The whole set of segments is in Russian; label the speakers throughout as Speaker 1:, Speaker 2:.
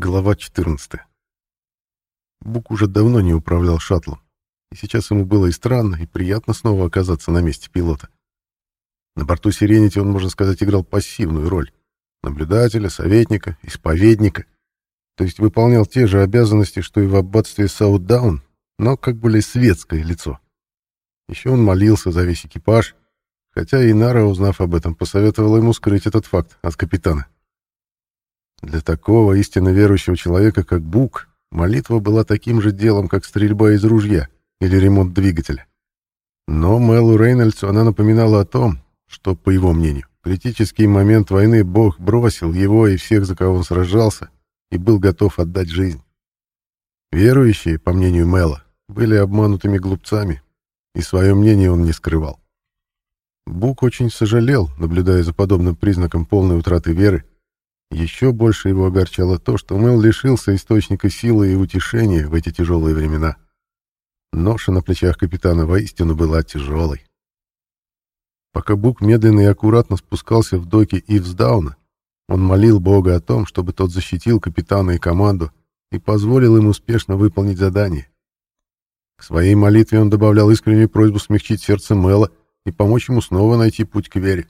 Speaker 1: Глава 14. Бук уже давно не управлял шаттлом, и сейчас ему было и странно, и приятно снова оказаться на месте пилота. На борту «Сиренити» он, можно сказать, играл пассивную роль — наблюдателя, советника, исповедника, то есть выполнял те же обязанности, что и в аббатстве Саутдаун, но как более светское лицо. Еще он молился за весь экипаж, хотя и Нара, узнав об этом, посоветовала ему скрыть этот факт от капитана. Для такого истинно верующего человека, как Бук, молитва была таким же делом, как стрельба из ружья или ремонт двигателя. Но Мэлу Рейнольдсу она напоминала о том, что, по его мнению, критический момент войны Бог бросил его и всех, за кого он сражался, и был готов отдать жизнь. Верующие, по мнению Мэла, были обманутыми глупцами, и свое мнение он не скрывал. Бук очень сожалел, наблюдая за подобным признаком полной утраты веры, еще больше его огорчало то, что Мэл лишился источника силы и утешения в эти тяжелые времена. Ноша на плечах капитана воистину была тяжелой. Пока Бук медленно и аккуратно спускался в доки Ивсдауна, он молил Бога о том, чтобы тот защитил капитана и команду и позволил им успешно выполнить задание. К своей молитве он добавлял искреннюю просьбу смягчить сердце Мэла и помочь ему снова найти путь к вере.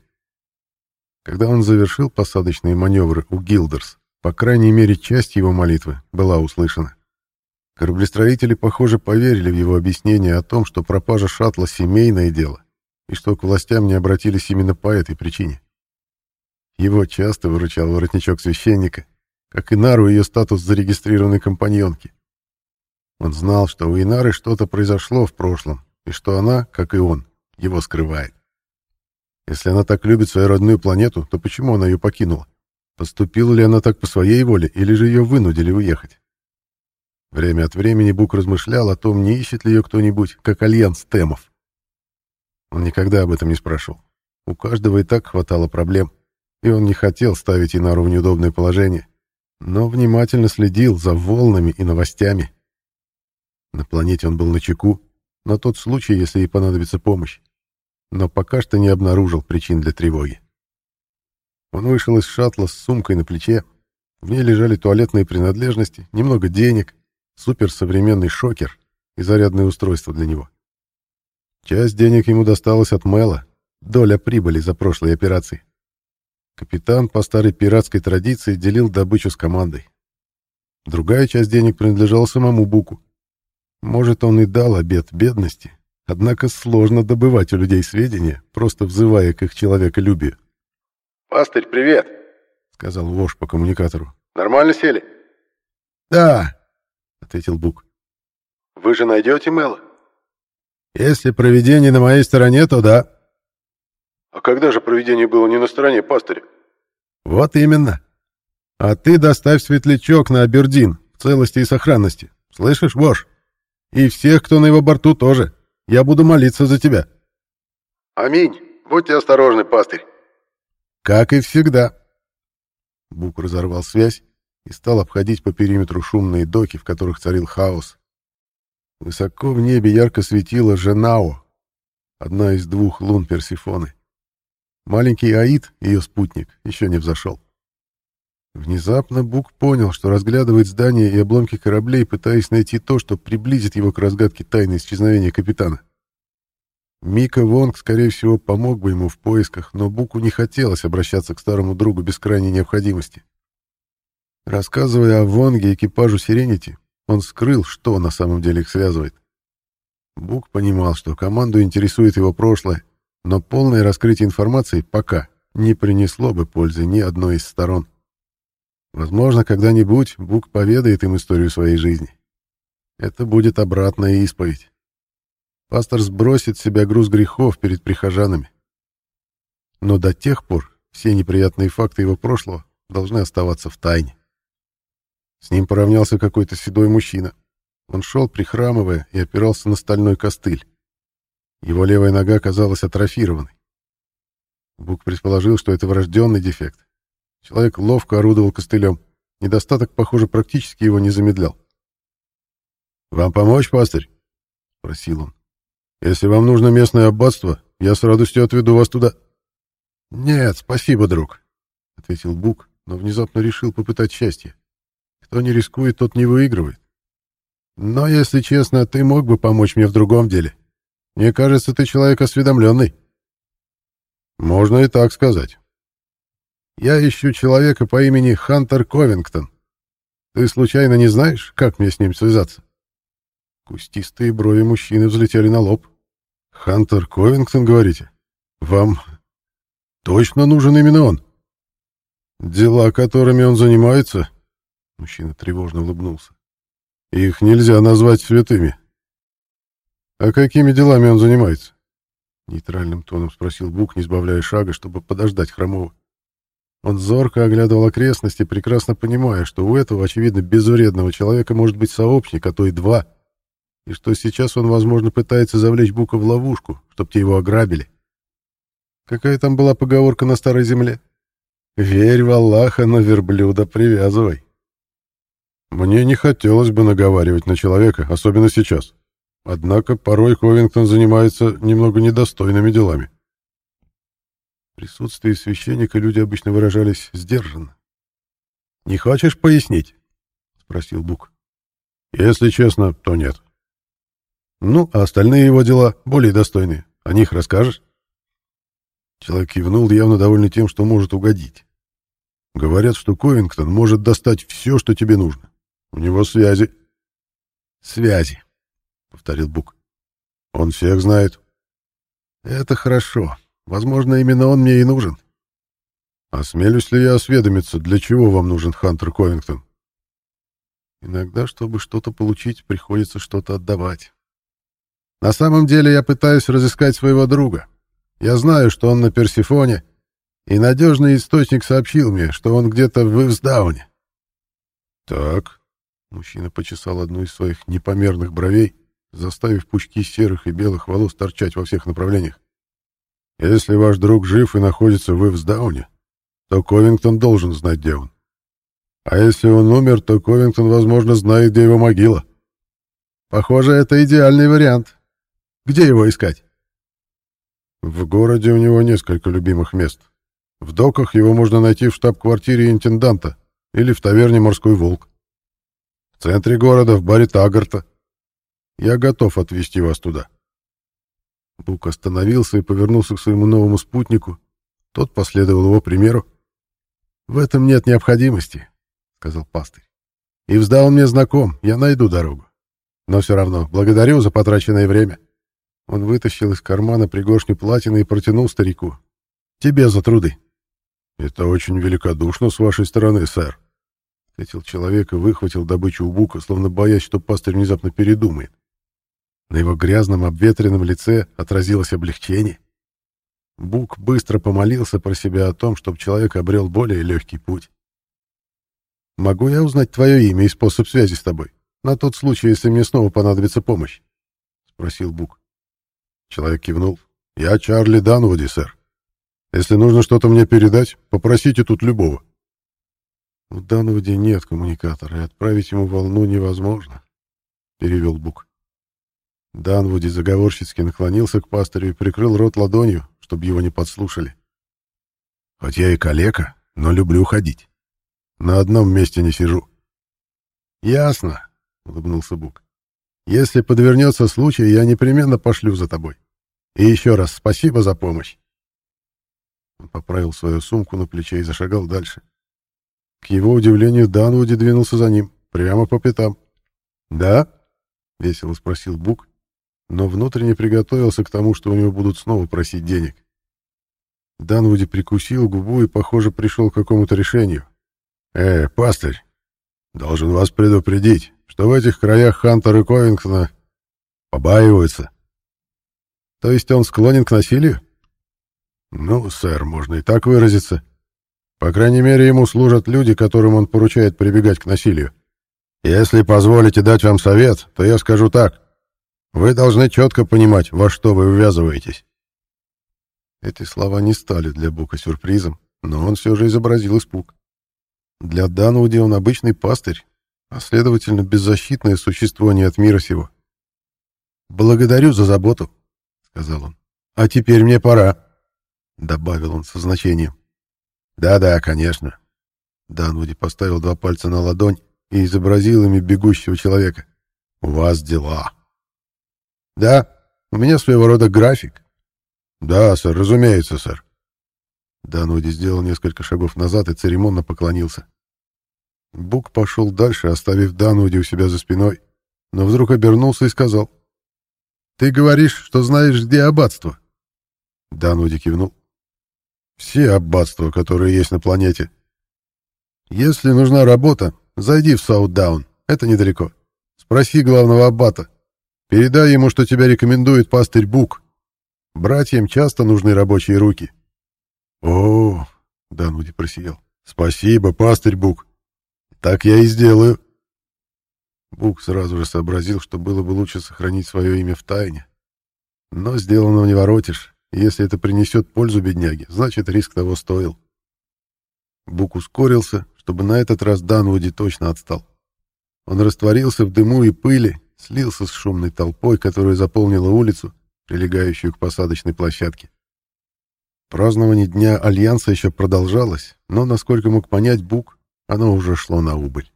Speaker 1: Когда он завершил посадочные маневры у Гилдерс, по крайней мере, часть его молитвы была услышана. Кораблестроители, похоже, поверили в его объяснение о том, что пропажа шаттла — семейное дело, и что к властям не обратились именно по этой причине. Его часто выручал воротничок священника, как и Нару ее статус зарегистрированной компаньонки. Он знал, что у Инары что-то произошло в прошлом, и что она, как и он, его скрывает. Если она так любит свою родную планету, то почему она ее покинула? Поступила ли она так по своей воле, или же ее вынудили уехать? Время от времени Бук размышлял о том, не ищет ли ее кто-нибудь, как альянс темов. Он никогда об этом не спрашивал. У каждого и так хватало проблем, и он не хотел ставить Инару в неудобное положение, но внимательно следил за волнами и новостями. На планете он был на чеку, на тот случай, если ей понадобится помощь но пока что не обнаружил причин для тревоги. Он вышел из шаттла с сумкой на плече. В ней лежали туалетные принадлежности, немного денег, суперсовременный шокер и зарядное устройство для него. Часть денег ему досталась от Мэла, доля прибыли за прошлые операции. Капитан по старой пиратской традиции делил добычу с командой. Другая часть денег принадлежала самому Буку. Может, он и дал обет бедности, Однако сложно добывать у людей сведения, просто взывая к их человеколюбию.
Speaker 2: «Пастырь, привет!»
Speaker 1: — сказал вож по коммуникатору.
Speaker 2: «Нормально сели?»
Speaker 1: «Да», — ответил Бук.
Speaker 2: «Вы же найдете Мэла?»
Speaker 1: «Если проведение на моей стороне, то да».
Speaker 2: «А когда же проведение было не на стороне пастыря?»
Speaker 1: «Вот именно. А ты доставь светлячок на Абердин в целости и сохранности. Слышишь, вож? И всех, кто на его борту, тоже». Я буду молиться за тебя.
Speaker 2: Аминь. Будьте осторожны, пастырь.
Speaker 1: Как и всегда. Бук разорвал связь и стал обходить по периметру шумные доки, в которых царил хаос. Высоко в небе ярко светила Женао, одна из двух лун Персифоны. Маленький Аид, ее спутник, еще не взошел. Внезапно Бук понял, что разглядывает здания и обломки кораблей, пытаясь найти то, что приблизит его к разгадке тайны исчезновения капитана. Мика Вонг, скорее всего, помог бы ему в поисках, но Буку не хотелось обращаться к старому другу без крайней необходимости. Рассказывая о Вонге экипажу Сиренити, он скрыл, что на самом деле их связывает. Бук понимал, что команду интересует его прошлое, но полное раскрытие информации пока не принесло бы пользы ни одной из сторон. Возможно, когда-нибудь Бук поведает им историю своей жизни. Это будет обратная исповедь. Пастор сбросит с себя груз грехов перед прихожанами. Но до тех пор все неприятные факты его прошлого должны оставаться в тайне. С ним поравнялся какой-то седой мужчина. Он шел, прихрамывая, и опирался на стальной костыль. Его левая нога казалась атрофированной. Бук предположил, что это врожденный дефект. Человек ловко орудовал костылем. Недостаток, похоже, практически его не замедлял. «Вам помочь, пастырь?» — просил он. «Если вам нужно местное аббатство, я с радостью отведу вас туда». «Нет, спасибо, друг», — ответил Бук, но внезапно решил попытать счастье. Кто не рискует, тот не выигрывает. Но, если честно, ты мог бы помочь мне в другом деле. Мне кажется, ты человек осведомленный. Можно и так сказать. Я ищу человека по имени Хантер Ковингтон. Ты случайно не знаешь, как мне с ним связаться? Кустистые брови мужчины взлетели на лоб. Хантер Ковингтон, говорите? Вам точно нужен именно он? Дела, которыми он занимается? Мужчина тревожно улыбнулся. Их нельзя назвать святыми. А какими делами он занимается? Нейтральным тоном спросил Бук, не сбавляя шага, чтобы подождать Хромова. Он зорко оглядывал окрестности, прекрасно понимая, что у этого, очевидно, безвредного человека может быть сообщник, а то и два, и что сейчас он, возможно, пытается завлечь Бука в ловушку, чтобы те его ограбили. Какая там была поговорка на Старой Земле? «Верь в Аллаха, но верблюда привязывай». Мне не хотелось бы наговаривать на человека, особенно сейчас. Однако порой Ковингтон занимается немного недостойными делами. В присутствии священника люди обычно выражались сдержанно. «Не хочешь пояснить?» — спросил Бук. «Если честно, то нет». «Ну, а остальные его дела более достойные. О них расскажешь?» Человек кивнул, явно довольный тем, что может угодить. «Говорят, что Ковингтон может достать все, что тебе нужно. У него связи». «Связи», — повторил Бук. «Он всех знает». «Это хорошо. Возможно, именно он мне и нужен». «Осмелюсь ли я осведомиться, для чего вам нужен Хантер Ковингтон?» «Иногда, чтобы что-то получить, приходится что-то отдавать. На самом деле я пытаюсь разыскать своего друга. Я знаю, что он на Персифоне, и надежный источник сообщил мне, что он где-то в Ивсдауне». «Так», — мужчина почесал одну из своих непомерных бровей, заставив пучки серых и белых волос торчать во всех направлениях. Если ваш друг жив и находится в Ивсдауне, то Ковингтон должен знать, где он. А если он умер, то Ковингтон, возможно, знает, где его могила. Похоже, это идеальный вариант. Где его искать? В городе у него несколько любимых мест. В доках его можно найти в штаб-квартире интенданта или в таверне «Морской волк». В центре города, в баре Тагарта. Я готов отвезти вас туда. Бук остановился и повернулся к своему новому спутнику. Тот последовал его примеру. «В этом нет необходимости», — сказал пастырь. «И он мне знаком, я найду дорогу. Но все равно, благодарю за потраченное время». Он вытащил из кармана пригоршню платины и протянул старику. «Тебе за труды». «Это очень великодушно с вашей стороны, сэр», — ответил человек и выхватил добычу у Бука, словно боясь, что пастырь внезапно передумает. На его грязном обветренном лице отразилось облегчение. Бук быстро помолился про себя о том, чтобы человек обрел более легкий путь. «Могу я узнать твое имя и способ связи с тобой? На тот случай, если мне снова понадобится помощь?» — спросил Бук. Человек кивнул. «Я Чарли Данвуди, сэр. Если нужно что-то мне передать, попросите тут любого». «У Данвуди нет коммуникатора, и отправить ему волну невозможно», — перевел Бук. Данвуди заговорщицки наклонился к пастырю и прикрыл рот ладонью, чтобы его не подслушали. «Хоть я и калека, но люблю ходить. На одном месте не сижу». «Ясно», — улыбнулся Бук. «Если подвернется случай, я непременно пошлю за тобой. И еще раз спасибо за помощь». Он поправил свою сумку на плече и зашагал дальше. К его удивлению, Данвуди двинулся за ним, прямо по пятам. «Да?» — весело спросил Бук, но внутренне приготовился к тому, что у него будут снова просить денег. Данвуди прикусил губу и, похоже, пришел к какому-то решению. «Э, пастырь, должен вас предупредить, что в этих краях Хантер и Ковингтона побаиваются». «То есть он склонен к насилию?» «Ну, сэр, можно и так выразиться. По крайней мере, ему служат люди, которым он поручает прибегать к насилию. Если позволите дать вам совет, то я скажу так. Вы должны четко понимать, во что вы ввязываетесь. Эти слова не стали для Бука сюрпризом, но он все же изобразил испуг. Для Дануди он обычный пастырь, а следовательно беззащитное существо не от мира сего. «Благодарю за заботу», — сказал он. «А теперь мне пора», — добавил он со значением. «Да-да, конечно». Дануди поставил два пальца на ладонь, и изобразил ими бегущего человека. «У вас дела». «Да, у меня своего рода график». «Да, сэр, разумеется, сэр». Дануди сделал несколько шагов назад и церемонно поклонился. Бук пошел дальше, оставив Дануди у себя за спиной, но вдруг обернулся и сказал. «Ты говоришь, что знаешь, где аббатство?» Дануди кивнул. «Все аббатства, которые есть на планете. Если нужна работа, зайди в Саутдаун, это недалеко. Спроси главного аббата. Передай ему, что тебя рекомендует пастырь Бук. Братьям часто нужны рабочие руки». «О, — Дануди просиял, — спасибо, пастырь Бук. Так я и сделаю». Бук сразу же сообразил, что было бы лучше сохранить свое имя в тайне. Но сделанного не воротишь. Если это принесет пользу бедняге, значит, риск того стоил. Бук ускорился, чтобы на этот раз Данвуди точно отстал. Он растворился в дыму и пыли, слился с шумной толпой, которая заполнила улицу, прилегающую к посадочной площадке. Празднование Дня Альянса еще продолжалось, но, насколько мог понять Бук, оно уже шло на убыль.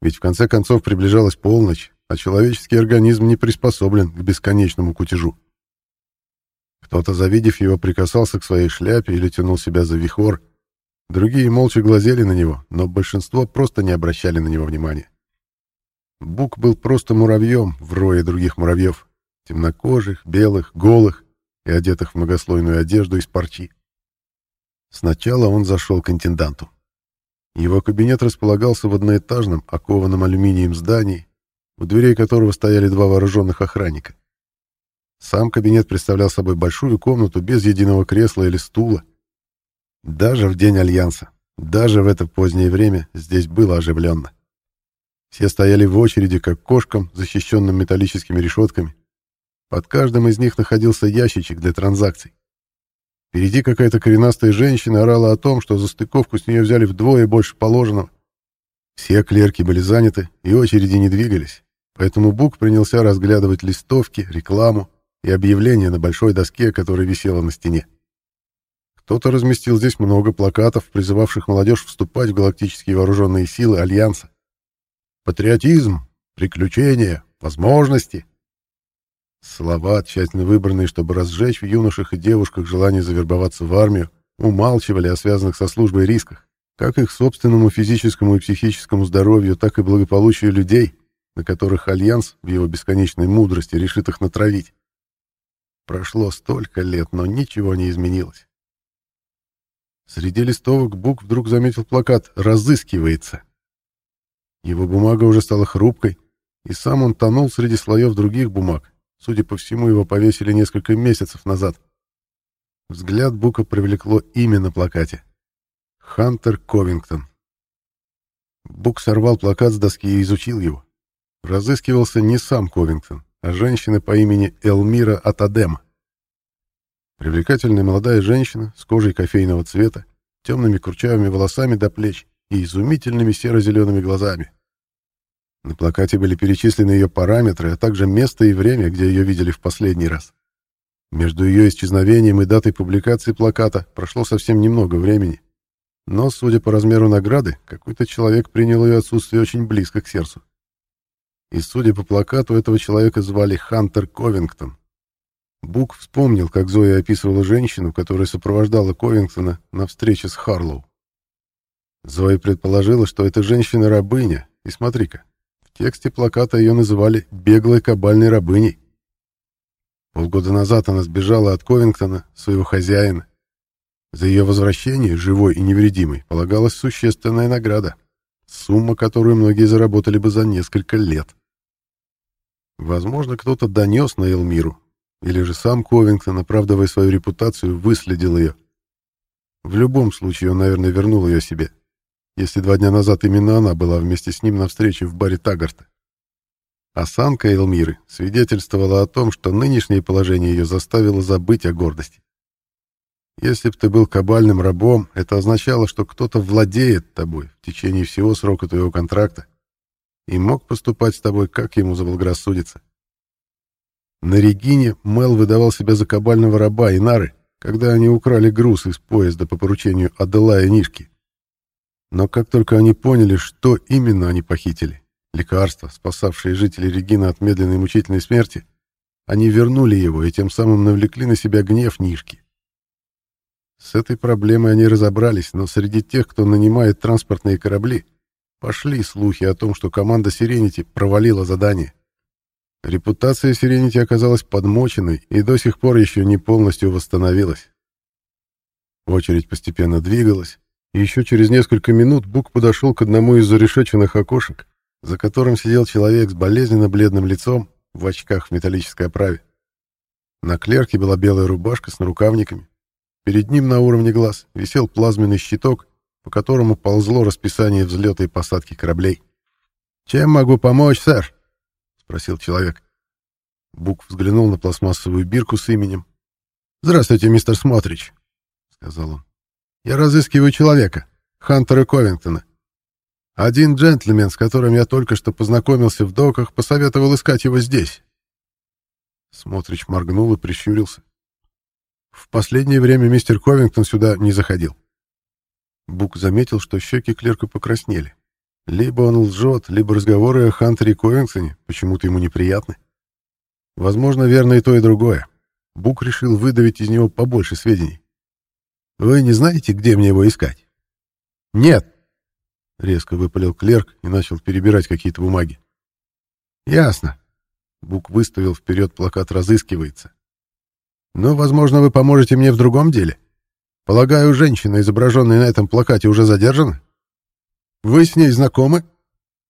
Speaker 1: Ведь в конце концов приближалась полночь, а человеческий организм не приспособлен к бесконечному кутежу. Кто-то, завидев его, прикасался к своей шляпе или тянул себя за вихор, другие молча глазели на него, но большинство просто не обращали на него внимания. Бук был просто муравьем в рое других муравьев, темнокожих, белых, голых и одетых в многослойную одежду из парчи. Сначала он зашел к интенданту. Его кабинет располагался в одноэтажном, окованном алюминием здании, у дверей которого стояли два вооруженных охранника. Сам кабинет представлял собой большую комнату без единого кресла или стула. Даже в день Альянса, даже в это позднее время здесь было оживленно. Все стояли в очереди, как кошкам, защищенным металлическими решетками. Под каждым из них находился ящичек для транзакций. Впереди какая-то коренастая женщина орала о том, что за стыковку с нее взяли вдвое больше положенного. Все клерки были заняты, и очереди не двигались, поэтому Бук принялся разглядывать листовки, рекламу и объявления на большой доске, которая висела на стене. Кто-то разместил здесь много плакатов, призывавших молодежь вступать в галактические вооруженные силы Альянса. Патриотизм, приключения, возможности — Слова, тщательно выбранные, чтобы разжечь в юношах и девушках желание завербоваться в армию, умалчивали о связанных со службой рисках, как их собственному физическому и психическому здоровью, так и благополучию людей, на которых Альянс в его бесконечной мудрости решит их натравить. Прошло столько лет, но ничего не изменилось. Среди листовок Бук вдруг заметил плакат «Разыскивается». Его бумага уже стала хрупкой, и сам он тонул среди слоев других бумаг, Судя по всему, его повесили несколько месяцев назад. Взгляд Бука привлекло имя на плакате. Хантер Ковингтон. Бук сорвал плакат с доски и изучил его. Разыскивался не сам Ковингтон, а женщина по имени Элмира Атадема. Привлекательная молодая женщина с кожей кофейного цвета, темными курчавыми волосами до плеч и изумительными серо-зелеными глазами. На плакате были перечислены ее параметры, а также место и время, где ее видели в последний раз. Между ее исчезновением и датой публикации плаката прошло совсем немного времени. Но, судя по размеру награды, какой-то человек принял ее отсутствие очень близко к сердцу. И, судя по плакату, этого человека звали Хантер Ковингтон. Бук вспомнил, как Зоя описывала женщину, которая сопровождала Ковингтона на встрече с Харлоу. Зоя предположила, что это женщина-рабыня, и смотри-ка, в тексте плаката ее называли «беглой кабальной рабыней». Полгода назад она сбежала от Ковингтона, своего хозяина. За ее возвращение, живой и невредимой, полагалась существенная награда, сумма, которую многие заработали бы за несколько лет. Возможно, кто-то донес на Элмиру, или же сам Ковингтон, оправдывая свою репутацию, выследил ее. В любом случае, он, наверное, вернул ее себе если два дня назад именно она была вместе с ним на встрече в баре Тагарта. Осанка Элмиры свидетельствовала о том, что нынешнее положение ее заставило забыть о гордости. Если бы ты был кабальным рабом, это означало, что кто-то владеет тобой в течение всего срока твоего контракта и мог поступать с тобой, как ему заблагорассудится. На Регине Мел выдавал себя за кабального раба и нары, когда они украли груз из поезда по поручению Аделая Нишки. Но как только они поняли, что именно они похитили, лекарство, спасавшее жителей Регины от медленной мучительной смерти, они вернули его и тем самым навлекли на себя гнев Нишки. С этой проблемой они разобрались, но среди тех, кто нанимает транспортные корабли, пошли слухи о том, что команда «Сиренити» провалила задание. Репутация «Сиренити» оказалась подмоченной и до сих пор еще не полностью восстановилась. Очередь постепенно двигалась, еще через несколько минут Бук подошел к одному из зарешеченных окошек, за которым сидел человек с болезненно бледным лицом в очках в металлической оправе. На клерке была белая рубашка с нарукавниками. Перед ним на уровне глаз висел плазменный щиток, по которому ползло расписание взлета и посадки кораблей. «Чем могу помочь, сэр?» — спросил человек. Бук взглянул на пластмассовую бирку с именем. «Здравствуйте, мистер Смотрич», — сказал он. «Я разыскиваю человека, Хантера Ковингтона. Один джентльмен, с которым я только что познакомился в доках, посоветовал искать его здесь». Смотрич моргнул и прищурился. В последнее время мистер Ковингтон сюда не заходил. Бук заметил, что щеки клерка покраснели. Либо он лжет, либо разговоры о Хантере Ковингтоне почему-то ему неприятны. Возможно, верно и то, и другое. Бук решил выдавить из него побольше сведений. «Вы не знаете, где мне его искать?» «Нет», — резко выпалил клерк и начал перебирать какие-то бумаги. «Ясно». Бук выставил вперед плакат «Разыскивается». Но, возможно, вы поможете мне в другом деле. Полагаю, женщина, изображенная на этом плакате, уже задержана? Вы с ней знакомы?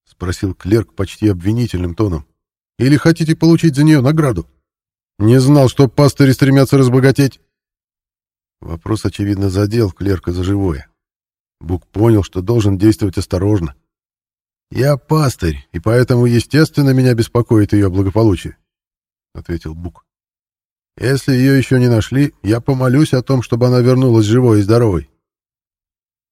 Speaker 1: Спросил клерк почти обвинительным тоном. Или хотите получить за нее награду? Не знал, что пастыри стремятся разбогатеть. Вопрос, очевидно, задел клерка за живое. Бук понял, что должен действовать осторожно. «Я пастырь, и поэтому, естественно, меня беспокоит ее благополучие», — ответил Бук. Если ее еще не нашли, я помолюсь о том, чтобы она вернулась живой и здоровой.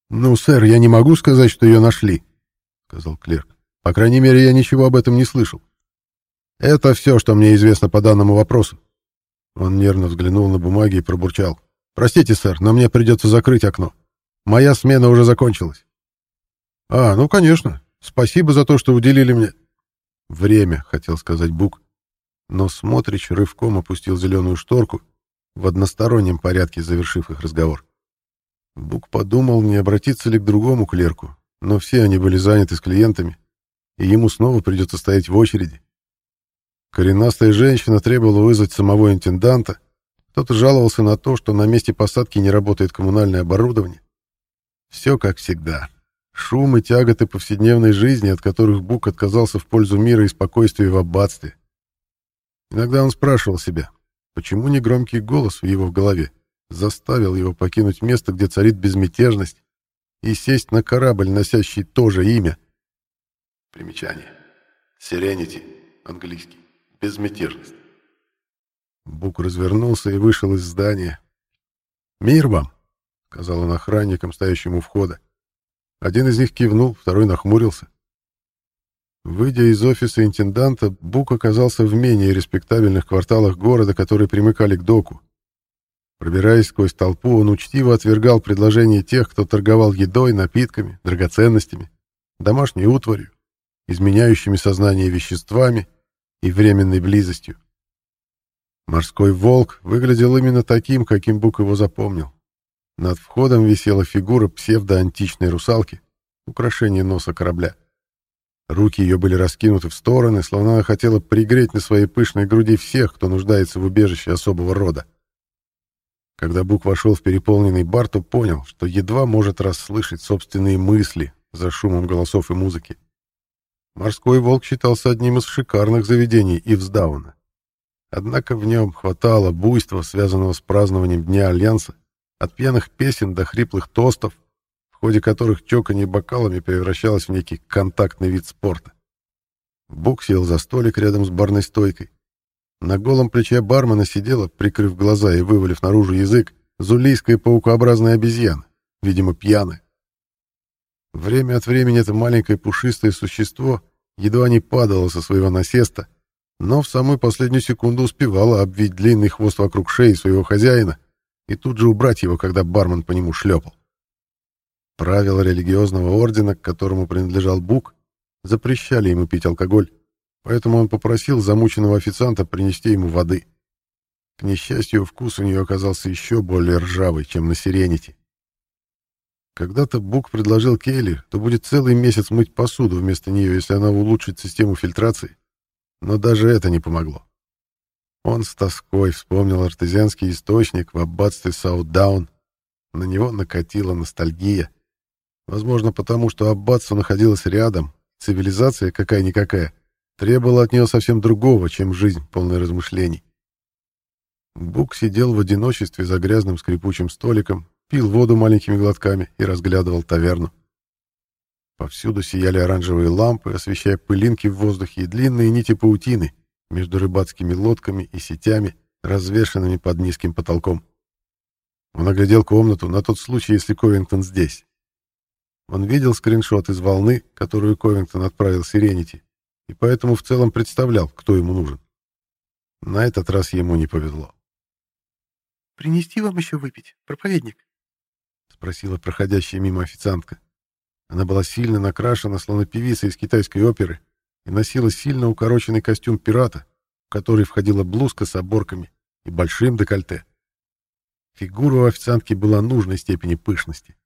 Speaker 1: «Ну, сэр, я не могу сказать, что ее нашли», — сказал клерк. «По крайней мере, я ничего об этом не слышал. Это все, что мне известно по данному вопросу». Он нервно взглянул на бумаги и пробурчал. «Простите, сэр, но мне придется закрыть окно. Моя смена уже закончилась». «А, ну, конечно. Спасибо за то, что уделили мне...» «Время», — хотел сказать Бук, но Смотрич рывком опустил зеленую шторку, в одностороннем порядке завершив их разговор. Бук подумал, не обратиться ли к другому клерку, но все они были заняты с клиентами, и ему снова придется стоять в очереди. Коренастая женщина требовала вызвать самого интенданта, кто-то жаловался на то, что на месте посадки не работает коммунальное оборудование. Все как всегда. Шум и тяготы повседневной жизни, от которых Бук отказался в пользу мира и спокойствия в аббатстве. Иногда он спрашивал себя, почему негромкий голос в его голове заставил его покинуть место, где царит безмятежность, и сесть на корабль, носящий то же имя. Примечание. Serenity, английский. Безмятежность. Бук развернулся и вышел из здания. «Мир вам!» — сказал он охранникам, стоящим у входа. Один из них кивнул, второй нахмурился. Выйдя из офиса интенданта, Бук оказался в менее респектабельных кварталах города, которые примыкали к доку. Пробираясь сквозь толпу, он учтиво отвергал предложения тех, кто торговал едой, напитками, драгоценностями, домашней утварью, изменяющими сознание веществами и временной близостью. Морской волк выглядел именно таким, каким Бук его запомнил. Над входом висела фигура псевдоантичной русалки, украшение носа корабля. Руки ее были раскинуты в стороны, словно она хотела пригреть на своей пышной груди всех, кто нуждается в убежище особого рода. Когда Бук вошел в переполненный бар, то понял, что едва может расслышать собственные мысли за шумом голосов и музыки. Морской волк считался одним из шикарных заведений Ивсдауна. Однако в нем хватало буйства, связанного с празднованием Дня Альянса, от пьяных песен до хриплых тостов, ходе которых чоканье бокалами превращалось в некий контактный вид спорта. Бук сел за столик рядом с барной стойкой. На голом плече бармена сидела, прикрыв глаза и вывалив наружу язык, зулийская паукообразная обезьяна, видимо, пьяная. Время от времени это маленькое пушистое существо едва не падало со своего насеста, но в самую последнюю секунду успевало обвить длинный хвост вокруг шеи своего хозяина и тут же убрать его, когда бармен по нему шлепал. Правила религиозного ордена, к которому принадлежал Бук, запрещали ему пить алкоголь, поэтому он попросил замученного официанта принести ему воды. К несчастью, вкус у нее оказался еще более ржавый, чем на сирените. Когда-то Бук предложил Кейли, то будет целый месяц мыть посуду вместо нее, если она улучшит систему фильтрации, но даже это не помогло. Он с тоской вспомнил артезианский источник в аббатстве Саутдаун. На него накатила ностальгия. Возможно, потому что аббатство находилось рядом, цивилизация какая-никакая требовала от нее совсем другого, чем жизнь, полная размышлений. Бук сидел в одиночестве за грязным скрипучим столиком, пил воду маленькими глотками и разглядывал таверну. Повсюду сияли оранжевые лампы, освещая пылинки в воздухе и длинные нити паутины — между рыбацкими лодками и сетями, развешанными под низким потолком. Он оглядел комнату на тот случай, если Ковингтон здесь. Он видел скриншот из волны, которую Ковингтон отправил Сиренити, и поэтому в целом представлял, кто ему нужен. На этот раз ему не повезло.
Speaker 3: «Принести вам еще выпить, проповедник?»
Speaker 1: — спросила проходящая мимо официантка. Она была сильно накрашена, словно певица из китайской оперы, и носила сильно укороченный костюм пирата, в который входила блузка с оборками и большим декольте. Фигура у официантки была нужной степени пышности.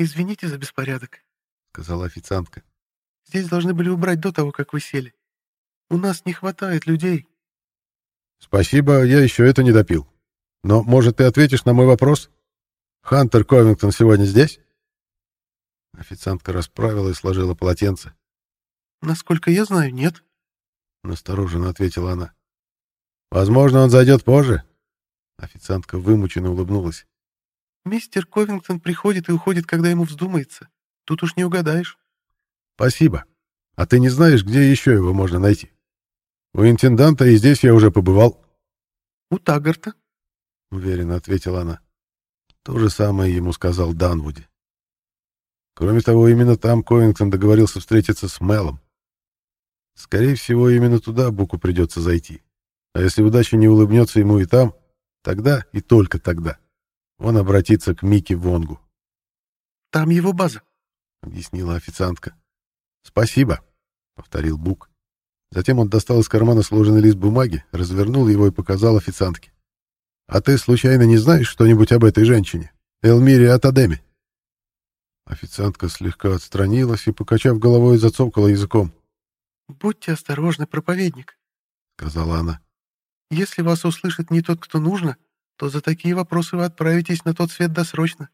Speaker 3: «Извините за беспорядок», —
Speaker 1: сказала официантка.
Speaker 3: «Здесь должны были убрать до того, как вы сели. У нас не хватает людей».
Speaker 1: «Спасибо, я еще это не допил. Но, может, ты ответишь на мой вопрос? Хантер Ковингтон сегодня здесь?» Официантка расправила и сложила полотенце.
Speaker 3: «Насколько я знаю, нет», —
Speaker 1: настороженно ответила она. «Возможно, он зайдет позже». Официантка вымученно улыбнулась.
Speaker 3: «Мистер Ковингтон приходит и уходит, когда ему вздумается. Тут уж не угадаешь».
Speaker 1: «Спасибо. А ты не знаешь, где еще его можно найти? У интенданта и здесь я уже побывал».
Speaker 3: «У Таггарта», —
Speaker 1: уверенно ответила она. То же самое ему сказал Данвуди. Кроме того, именно там Ковингтон договорился встретиться с Мелом. Скорее всего, именно туда Буку придется зайти. А если удача не улыбнется ему и там, тогда и только тогда он обратится к Микки Вонгу.
Speaker 3: «Там его база», —
Speaker 1: объяснила официантка. «Спасибо», — повторил Бук. Затем он достал из кармана сложенный лист бумаги, развернул его и показал официантке. «А ты, случайно, не знаешь что-нибудь об этой женщине? Элмире Атадеме?» Официантка слегка отстранилась и, покачав головой, зацокала языком.
Speaker 3: «Будьте осторожны, проповедник», — сказала она. «Если вас услышит не тот, кто нужно, то за такие вопросы вы отправитесь на тот свет досрочно,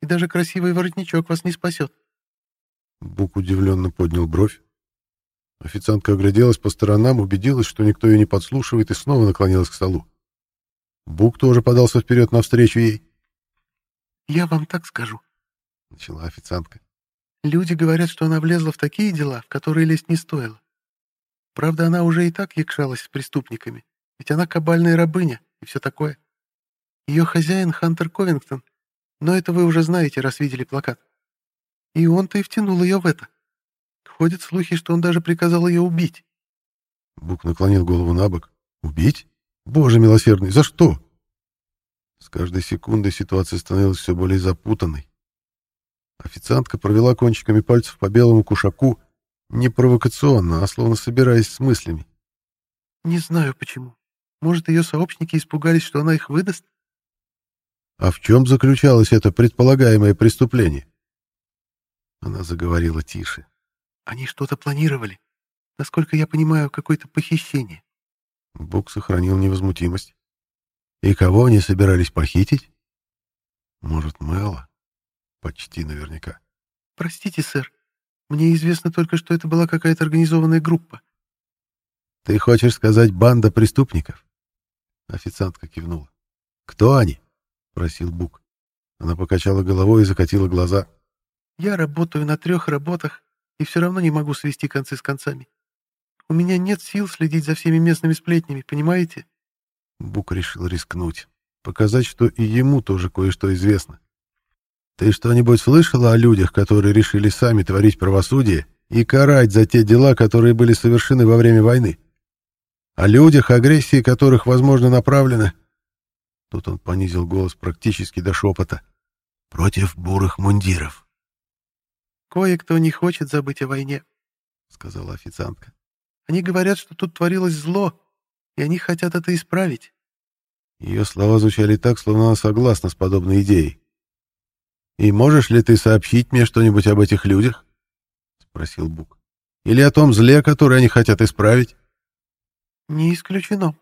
Speaker 3: и даже красивый воротничок вас не спасет».
Speaker 1: Бук удивленно поднял бровь. Официантка огляделась по сторонам, убедилась, что никто ее не подслушивает, и снова наклонилась к столу. Бук тоже подался вперед навстречу ей.
Speaker 3: «Я вам так скажу», —
Speaker 1: начала официантка.
Speaker 3: «Люди говорят, что она влезла в такие дела, в которые лезть не стоило. Правда, она уже и так якшалась с преступниками, ведь она кабальная рабыня и все такое. Ее хозяин Хантер Ковингтон, но это вы уже знаете, раз видели плакат. И он-то и втянул ее в это. Ходят слухи, что он даже приказал ее убить.
Speaker 1: Бук наклонил голову на бок. «Убить? Боже милосердный, за что?» С каждой секундой ситуация становилась все более запутанной. Официантка провела кончиками пальцев по белому кушаку, не провокационно, а словно собираясь с мыслями.
Speaker 3: «Не знаю почему. Может, ее сообщники испугались, что она их выдаст?»
Speaker 1: «А в чем заключалось это предполагаемое преступление?» Она заговорила тише.
Speaker 3: «Они что-то планировали. Насколько я понимаю, какое-то похищение».
Speaker 1: Бук сохранил невозмутимость. «И кого они собирались похитить?» «Может, Мэла?» «Почти наверняка».
Speaker 3: «Простите, сэр, мне известно только, что это была какая-то организованная группа.
Speaker 1: Ты хочешь сказать банда преступников? Официантка кивнула. Кто они? просил Бук. Она покачала головой и закатила глаза.
Speaker 3: Я работаю на трех работах и все равно не могу свести концы с концами. У меня нет сил следить за всеми местными сплетнями, понимаете?
Speaker 1: Бук решил рискнуть, показать, что и ему тоже кое-что известно. Ты что-нибудь слышала о людях, которые решили сами творить правосудие и карать за те дела, которые были совершены во время войны? О людях, агрессии которых, возможно, направлена...» Тут он понизил голос практически до шепота. «Против бурых мундиров.
Speaker 3: «Кое-кто не хочет забыть о войне», — сказала официантка. «Они говорят, что тут творилось зло, и они хотят это исправить».
Speaker 1: Ее слова звучали так, словно она согласна с подобной идеей. «И можешь ли ты сообщить мне что-нибудь об этих людях?» — спросил Бук. «Или о том зле, которое они хотят исправить?»
Speaker 3: «Не исключено».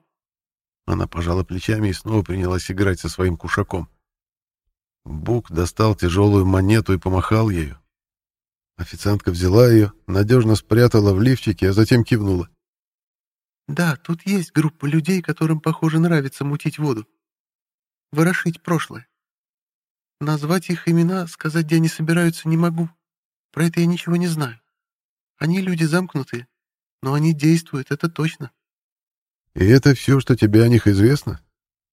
Speaker 1: Она пожала плечами и снова принялась играть со своим кушаком. Бук достал тяжелую монету и помахал ею. Официантка взяла ее, надежно спрятала в лифчике, а затем кивнула.
Speaker 3: «Да, тут есть группа людей, которым, похоже, нравится мутить воду. Ворошить прошлое. Назвать их имена, сказать, где они собираются, не могу. Про это я ничего не знаю. Они люди замкнутые, но они действуют, это точно».
Speaker 1: «И это все, что тебе о них известно?»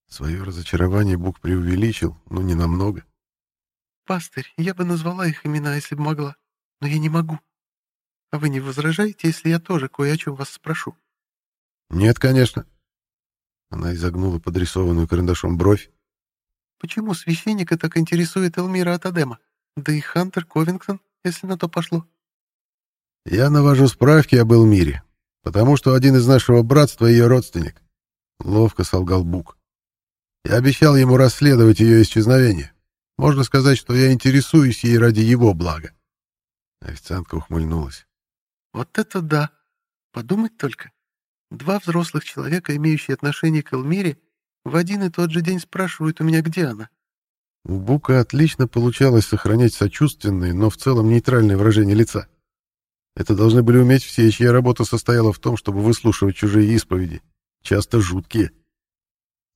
Speaker 1: Свое разочарование Бук преувеличил, но не намного.
Speaker 3: «Пастырь, я бы назвала их имена, если бы могла, но я не могу. А вы не возражаете, если я тоже кое о чем вас спрошу?»
Speaker 1: «Нет, конечно». Она изогнула подрисованную карандашом бровь.
Speaker 3: «Почему священника так интересует Элмира Атадема? Да и Хантер Ковингтон, если на то пошло?»
Speaker 1: «Я навожу справки об Элмире, потому что один из нашего братства ее родственник», — ловко солгал Бук. Я обещал ему расследовать ее исчезновение. Можно сказать, что я интересуюсь ей ради его блага. Официантка ухмыльнулась.
Speaker 3: Вот это да! Подумать только. Два взрослых человека, имеющие отношение к Элмире, в один и тот же день спрашивают у меня, где она.
Speaker 1: У Бука отлично получалось сохранять сочувственные, но в целом нейтральное выражение лица. Это должны были уметь все, чья работа состояла в том, чтобы выслушивать чужие исповеди, часто жуткие.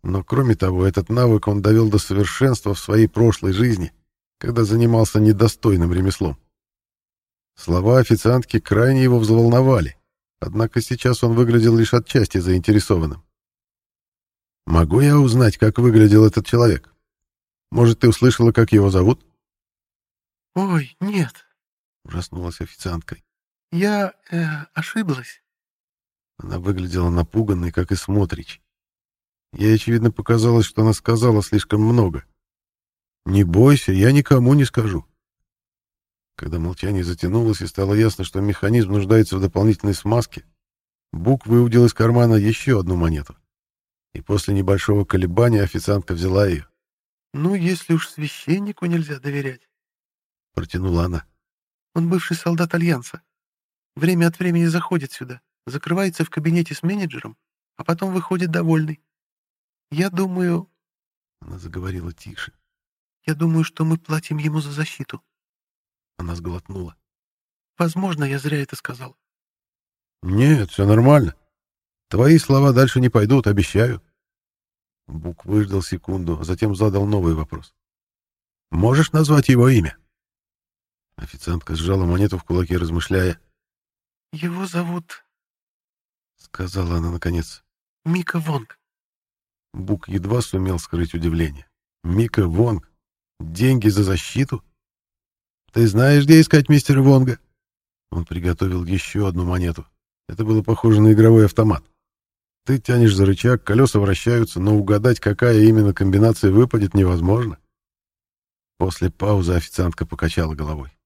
Speaker 1: Но кроме того, этот навык он довел до совершенства в своей прошлой жизни, когда занимался недостойным ремеслом. Слова официантки крайне его взволновали, однако сейчас он выглядел лишь отчасти заинтересованным. «Могу я узнать, как выглядел этот человек? Может, ты услышала, как его зовут?»
Speaker 3: «Ой, нет», —
Speaker 1: ужаснулась официантка.
Speaker 3: «Я э, ошиблась».
Speaker 1: Она выглядела напуганной, как и Смотрич. Ей, очевидно, показалось, что она сказала слишком много. «Не бойся, я никому не скажу». Когда молчание затянулось и стало ясно, что механизм нуждается в дополнительной смазке, Бук выудил из кармана еще одну монету. И после небольшого колебания официантка взяла ее.
Speaker 3: «Ну, если уж священнику нельзя доверять», —
Speaker 1: протянула она.
Speaker 3: «Он бывший солдат Альянса. Время от времени заходит сюда, закрывается в кабинете с менеджером, а потом выходит довольный. «Я думаю...» Она заговорила тише. «Я думаю, что мы платим ему за защиту». Она сглотнула. «Возможно, я зря это сказал».
Speaker 1: «Нет, все нормально. Твои слова дальше не пойдут, обещаю». Бук выждал секунду, а затем задал новый вопрос. «Можешь назвать его имя?» Официантка сжала монету в кулаке, размышляя.
Speaker 3: «Его зовут...»
Speaker 1: — сказала она наконец.
Speaker 3: «Мика Вонг».
Speaker 1: Бук едва сумел скрыть удивление. «Мика Вонг? Деньги за защиту? Ты знаешь, где искать мистера Вонга?» Он приготовил еще одну монету. Это было похоже на игровой автомат. Ты тянешь за рычаг, колеса вращаются, но угадать, какая именно комбинация выпадет, невозможно. После паузы официантка покачала головой.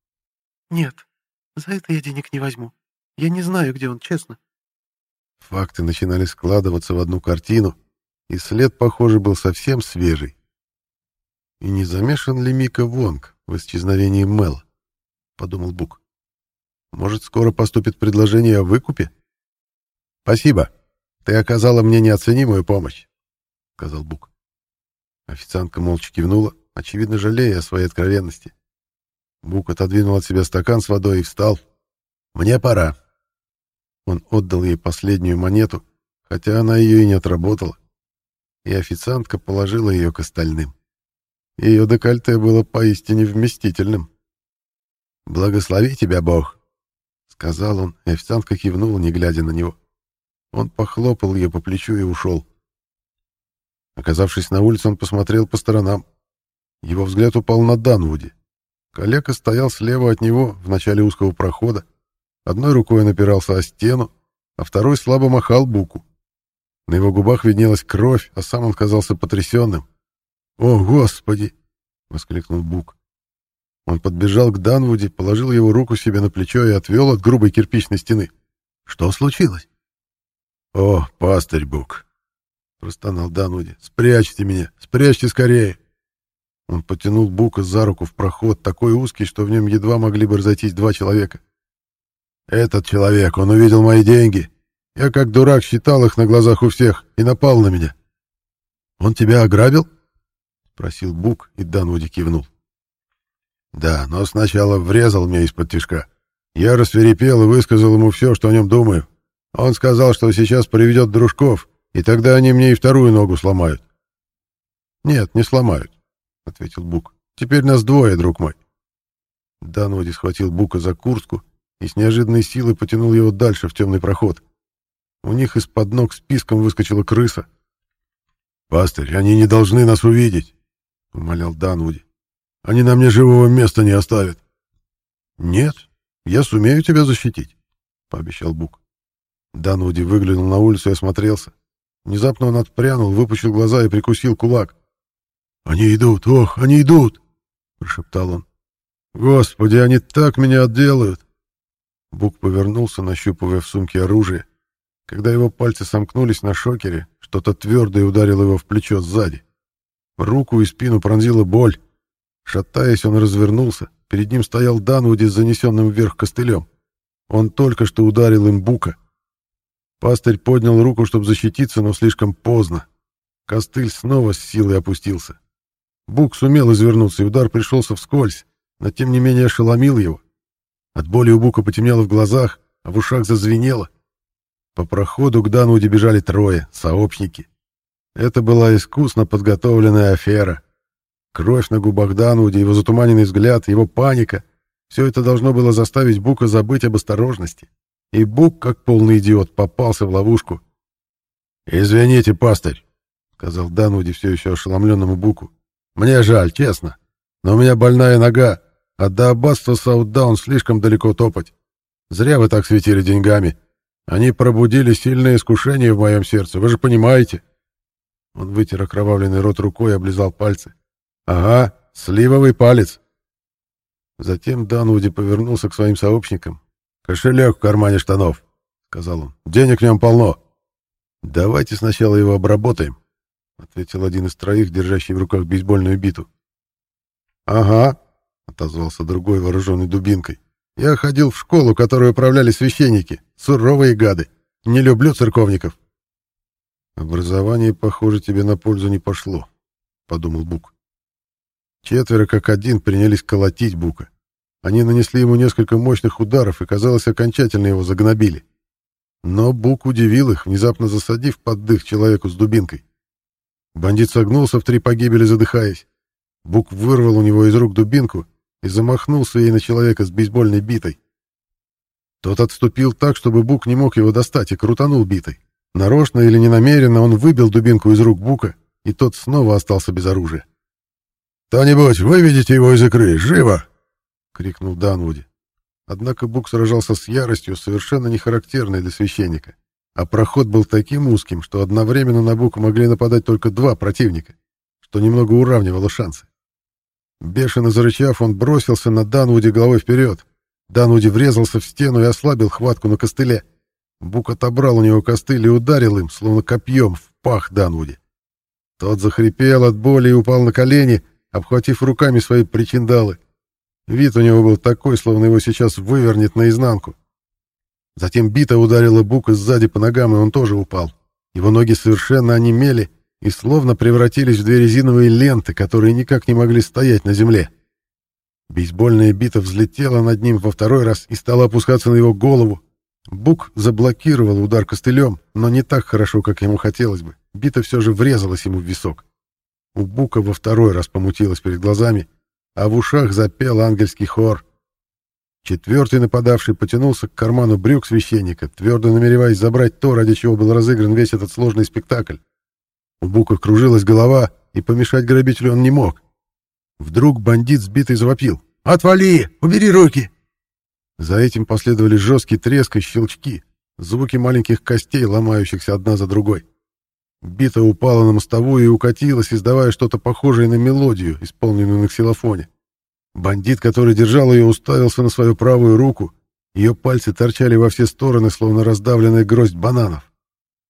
Speaker 3: «Нет, за это я денег не возьму. Я не знаю, где он, честно».
Speaker 1: Факты начинали складываться в одну картину, и след, похоже, был совсем свежий. И не замешан ли Мика Вонг в исчезновении Мела? Подумал Бук. Может, скоро поступит предложение о выкупе? Спасибо. Ты оказала мне неоценимую помощь, сказал Бук. Официантка молча кивнула, очевидно, жалея о своей откровенности. Бук отодвинул от себя стакан с водой и встал. «Мне пора». Он отдал ей последнюю монету, хотя она ее и не отработала и официантка положила ее к остальным. Ее декольте было поистине вместительным. «Благослови тебя, Бог!» — сказал он, и официантка кивнула, не глядя на него. Он похлопал ее по плечу и ушел. Оказавшись на улице, он посмотрел по сторонам. Его взгляд упал на Данвуди. Коллега стоял слева от него, в начале узкого прохода. Одной рукой он опирался о стену, а второй слабо махал буку. На его губах виднелась кровь, а сам он казался потрясенным. «О, Господи!» — воскликнул Бук. Он подбежал к Данвуди, положил его руку себе на плечо и отвел от грубой кирпичной стены. «Что случилось?» «О, пастырь Бук!» — простонал Данвуди. «Спрячьте меня! Спрячьте скорее!» Он потянул Бука за руку в проход, такой узкий, что в нем едва могли бы разойтись два человека. «Этот человек, он увидел мои деньги. Я как дурак считал их на глазах у всех и напал на меня». «Он тебя ограбил?» — спросил Бук, и Данвуди кивнул. Да, но сначала врезал мне из-под тишка. Я рассверепел и высказал ему все, что о нем думаю. Он сказал, что сейчас приведет дружков, и тогда они мне и вторую ногу сломают. «Нет, не сломают», — ответил Бук. «Теперь нас двое, друг мой». Данводи схватил Бука за куртку и с неожиданной силой потянул его дальше в темный проход. У них из-под ног списком выскочила крыса. «Пастырь, они не должны нас увидеть», — умолял Данвуди. Они на мне живого места не оставят. Нет, я сумею тебя защитить, пообещал Бук. Дануди выглянул на улицу и осмотрелся. Внезапно он отпрянул, выпучил глаза и прикусил кулак. «Они идут! Ох, они идут!» — прошептал он. «Господи, они так меня отделают!» Бук повернулся, нащупывая в сумке оружие. Когда его пальцы сомкнулись на шокере, что-то твердое ударило его в плечо сзади. Руку и спину пронзила боль. Шатаясь, он развернулся. Перед ним стоял Данвуди с занесенным вверх костылем. Он только что ударил им бука. Пастырь поднял руку, чтобы защититься, но слишком поздно. Костыль снова с силой опустился. Бук сумел извернуться, и удар пришелся вскользь, но тем не менее ошеломил его. От боли у Бука потемнело в глазах, а в ушах зазвенело. По проходу к Данвуди бежали трое, сообщники. Это была искусно подготовленная афера. Кровь на губах Данвуди, его затуманенный взгляд, его паника — все это должно было заставить Бука забыть об осторожности. И Бук, как полный идиот, попался в ловушку. «Извините, пастырь», — сказал Данвуди все еще ошеломленному Буку. «Мне жаль, честно, но у меня больная нога, а до аббатства Саутдаун слишком далеко топать. Зря вы так светили деньгами. Они пробудили сильное искушение в моем сердце, вы же понимаете». Он вытер окровавленный рот рукой и облизал пальцы. «Ага, сливовый палец». Затем Дануди повернулся к своим сообщникам. «Кошелек в кармане штанов», — сказал он. «Денег в нем полно». «Давайте сначала его обработаем», — ответил один из троих, держащий в руках бейсбольную биту. «Ага», — отозвался другой, вооруженный дубинкой. «Я ходил в школу, которую управляли священники. Суровые гады. Не люблю церковников». «Образование, похоже, тебе на пользу не пошло», — подумал Бук. Четверо как один принялись колотить Бука. Они нанесли ему несколько мощных ударов и, казалось, окончательно его загнобили. Но Бук удивил их, внезапно засадив под дых человеку с дубинкой. Бандит согнулся в три погибели, задыхаясь. Бук вырвал у него из рук дубинку и замахнулся ей на человека с бейсбольной битой. Тот отступил так, чтобы Бук не мог его достать, и крутанул битой. Нарочно или ненамеренно он выбил дубинку из рук Бука, и тот снова остался без оружия. «Кто-нибудь, выведите его из икры! Живо!» — крикнул Данвуди. Однако Бук сражался с яростью, совершенно не характерной для священника. А проход был таким узким, что одновременно на Бука могли нападать только два противника, что немного уравнивало шансы. Бешено зарычав, он бросился на Данвуди головой вперед. Данвуди врезался в стену и ослабил хватку на костыле. Бук отобрал у него костыль и ударил им, словно копьем, в пах Данвуди. Тот захрипел от боли и упал на колени — обхватив руками свои причиндалы. Вид у него был такой, словно его сейчас вывернет наизнанку. Затем бита ударила Бука сзади по ногам, и он тоже упал. Его ноги совершенно онемели и словно превратились в две резиновые ленты, которые никак не могли стоять на земле. Бейсбольная бита взлетела над ним во второй раз и стала опускаться на его голову. Бук заблокировал удар костылем, но не так хорошо, как ему хотелось бы. Бита все же врезалась ему в висок. У Бука во второй раз помутилось перед глазами, а в ушах запел ангельский хор. Четвертый нападавший потянулся к карману брюк священника, твердо намереваясь забрать то, ради чего был разыгран весь этот сложный спектакль. У Бука кружилась голова, и помешать грабителю он не мог. Вдруг бандит сбитый завопил. «Отвали! Убери руки!» За этим последовали жесткий треск и щелчки, звуки маленьких костей, ломающихся одна за другой. Бита упала на мостовую и укатилась, издавая что-то похожее на мелодию, исполненную на ксилофоне. Бандит, который держал ее, уставился на свою правую руку. Ее пальцы торчали во все стороны, словно раздавленная гроздь бананов.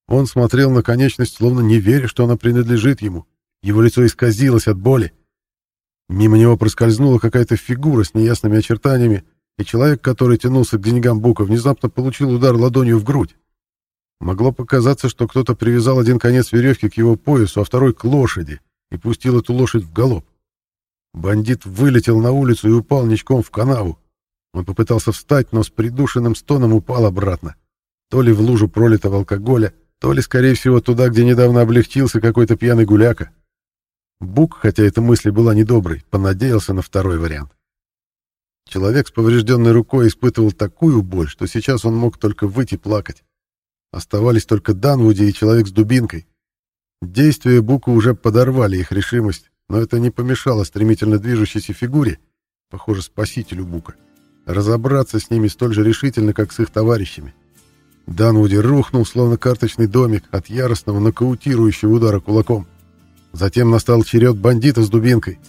Speaker 1: Он смотрел на конечность, словно не веря, что она принадлежит ему. Его лицо исказилось от боли. Мимо него проскользнула какая-то фигура с неясными очертаниями, и человек, который тянулся к деньгам Бука, внезапно получил удар ладонью в грудь. Могло показаться, что кто-то привязал один конец веревки к его поясу, а второй — к лошади, и пустил эту лошадь в галоп. Бандит вылетел на улицу и упал ничком в канаву. Он попытался встать, но с придушенным стоном упал обратно. То ли в лужу пролитого алкоголя, то ли, скорее всего, туда, где недавно облегчился какой-то пьяный гуляка. Бук, хотя эта мысль была недоброй, понадеялся на второй вариант. Человек с поврежденной рукой испытывал такую боль, что сейчас он мог только выйти плакать. Оставались только Данвуди и человек с дубинкой. Действия Бука уже подорвали их решимость, но это не помешало стремительно движущейся фигуре, похоже, спасителю Бука, разобраться с ними столь же решительно, как с их товарищами. Данвуди рухнул, словно карточный домик, от яростного нокаутирующего удара кулаком. Затем настал черед бандита с дубинкой.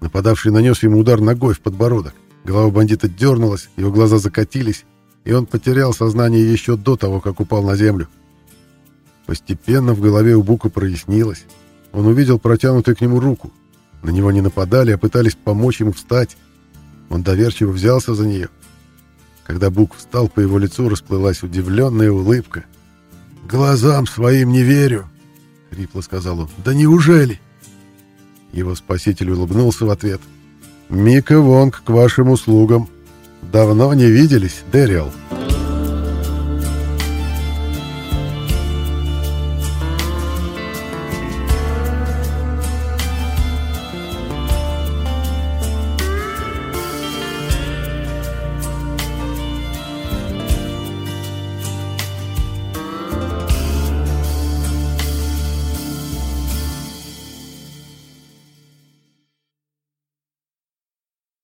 Speaker 1: Нападавший нанес ему удар ногой в подбородок. Голова бандита дернулась, его глаза закатились, и он потерял сознание еще до того, как упал на землю. Постепенно в голове у Бука прояснилось. Он увидел протянутую к нему руку. На него не нападали, а пытались помочь ему встать. Он доверчиво взялся за нее. Когда Бук встал, по его лицу расплылась удивленная улыбка. «Глазам своим не верю!» — хрипло сказал он. «Да неужели?» Его спаситель улыбнулся в ответ. «Мика Вонг к вашим услугам. Давно не виделись, Дэриэл?»